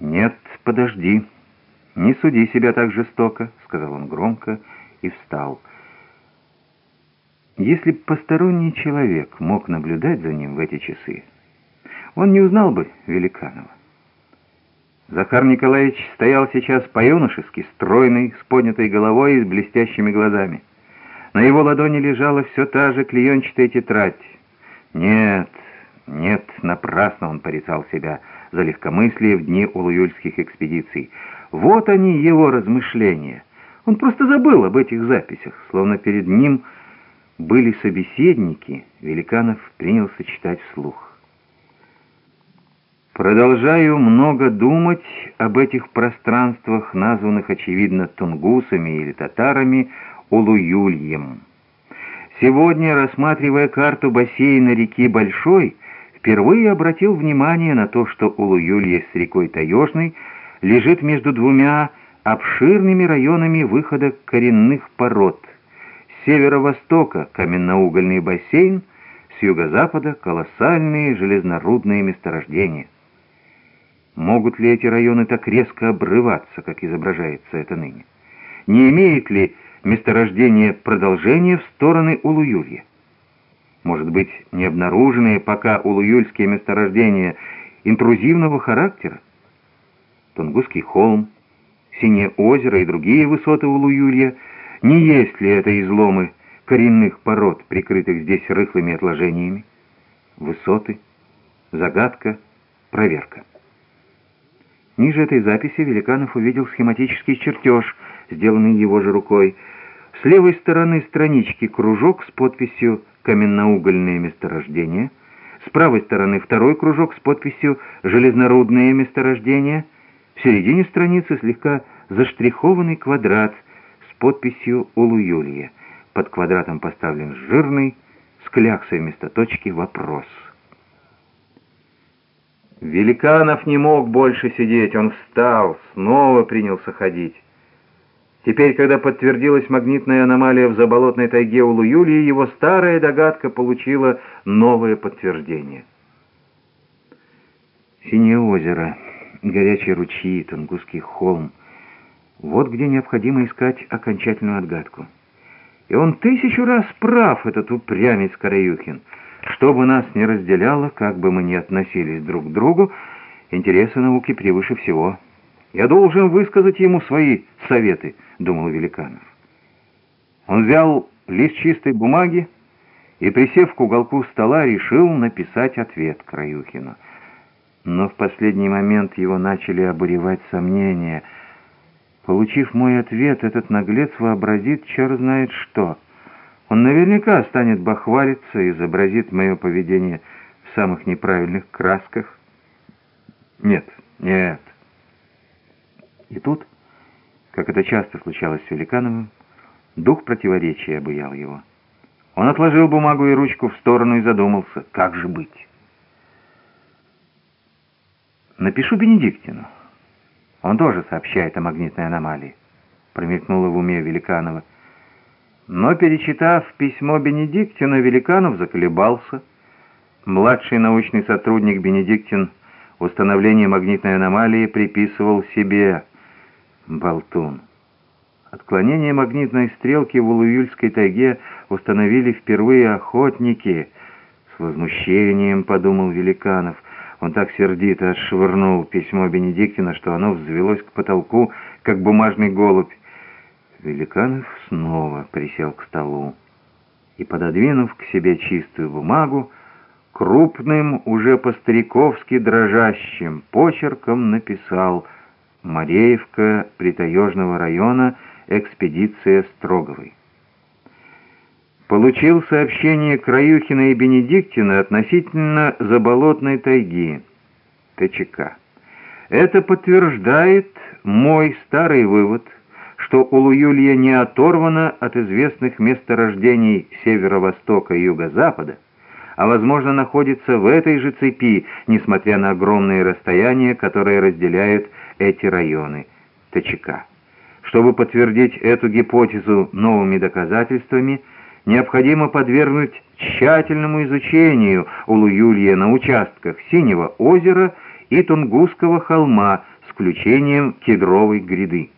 «Нет, подожди, не суди себя так жестоко», — сказал он громко и встал. Если б посторонний человек мог наблюдать за ним в эти часы, он не узнал бы Великанова. Захар Николаевич стоял сейчас по-юношески, стройный, с поднятой головой и с блестящими глазами. На его ладони лежала все та же клеенчатая тетрадь. Нет, нет, напрасно он порицал себя за легкомыслие в дни улуюльских экспедиций. Вот они, его размышления. Он просто забыл об этих записях, словно перед ним были собеседники, Великанов принялся читать вслух. Продолжаю много думать об этих пространствах, названных, очевидно, тунгусами или татарами, Улуюльем. Сегодня, рассматривая карту бассейна реки Большой, впервые обратил внимание на то, что Улуюлье с рекой Таежной лежит между двумя обширными районами выхода коренных пород. С северо-востока каменноугольный бассейн, с юго-запада колоссальные железнорудные месторождения. Могут ли эти районы так резко обрываться, как изображается это ныне? Не имеет ли месторождение продолжения в стороны Улуюлья? Может быть, не обнаруженные пока улуюльские месторождения интрузивного характера? Тунгусский холм, Синее озеро и другие высоты Улуюлья, не есть ли это изломы коренных пород, прикрытых здесь рыхлыми отложениями? Высоты, загадка, проверка. Ниже этой записи Великанов увидел схематический чертеж, сделанный его же рукой. С левой стороны странички кружок с подписью «Каменноугольные месторождения», с правой стороны второй кружок с подписью «Железнорудные месторождения», в середине страницы слегка заштрихованный квадрат с подписью «Улуюлья». Под квадратом поставлен жирный, с кляксой вместо точки вопрос – Великанов не мог больше сидеть, он встал, снова принялся ходить. Теперь, когда подтвердилась магнитная аномалия в заболотной тайге у Луюлии, его старая догадка получила новое подтверждение. Синее озеро, горячие ручьи, Тунгусский холм — вот где необходимо искать окончательную отгадку. И он тысячу раз прав, этот упрямец Караюхин — что бы нас ни разделяло, как бы мы ни относились друг к другу, интересы науки превыше всего. Я должен высказать ему свои советы, думал Великанов. Он взял лист чистой бумаги и, присев к уголку стола, решил написать ответ Краюхину. Но в последний момент его начали обуревать сомнения. Получив мой ответ, этот наглец вообразит черт знает что — он наверняка станет бахвалиться изобразит мое поведение в самых неправильных красках. Нет, нет. И тут, как это часто случалось с Великановым, дух противоречия обуял его. Он отложил бумагу и ручку в сторону и задумался, как же быть. Напишу Бенедиктину. Он тоже сообщает о магнитной аномалии. Промелькнуло в уме Великанова. Но, перечитав письмо Бенедиктина, Великанов заколебался. Младший научный сотрудник Бенедиктин установление магнитной аномалии приписывал себе. Болтун. Отклонение магнитной стрелки в Улуюльской тайге установили впервые охотники. С возмущением подумал Великанов. Он так сердито отшвырнул письмо Бенедиктина, что оно взвелось к потолку, как бумажный голубь. Великанов снова присел к столу и, пододвинув к себе чистую бумагу, крупным, уже по-стариковски дрожащим почерком написал «Мареевка Притаежного района, экспедиция Строговой». Получил сообщение Краюхина и Бенедиктина относительно заболотной тайги, ТЧК. Это подтверждает мой старый вывод – что Улуюлья не оторвана от известных месторождений северо-востока и юго-запада, а, возможно, находится в этой же цепи, несмотря на огромные расстояния, которые разделяют эти районы ТЧК. Чтобы подтвердить эту гипотезу новыми доказательствами, необходимо подвергнуть тщательному изучению Улуюлья на участках Синего озера и Тунгусского холма, исключением кедровой гряды.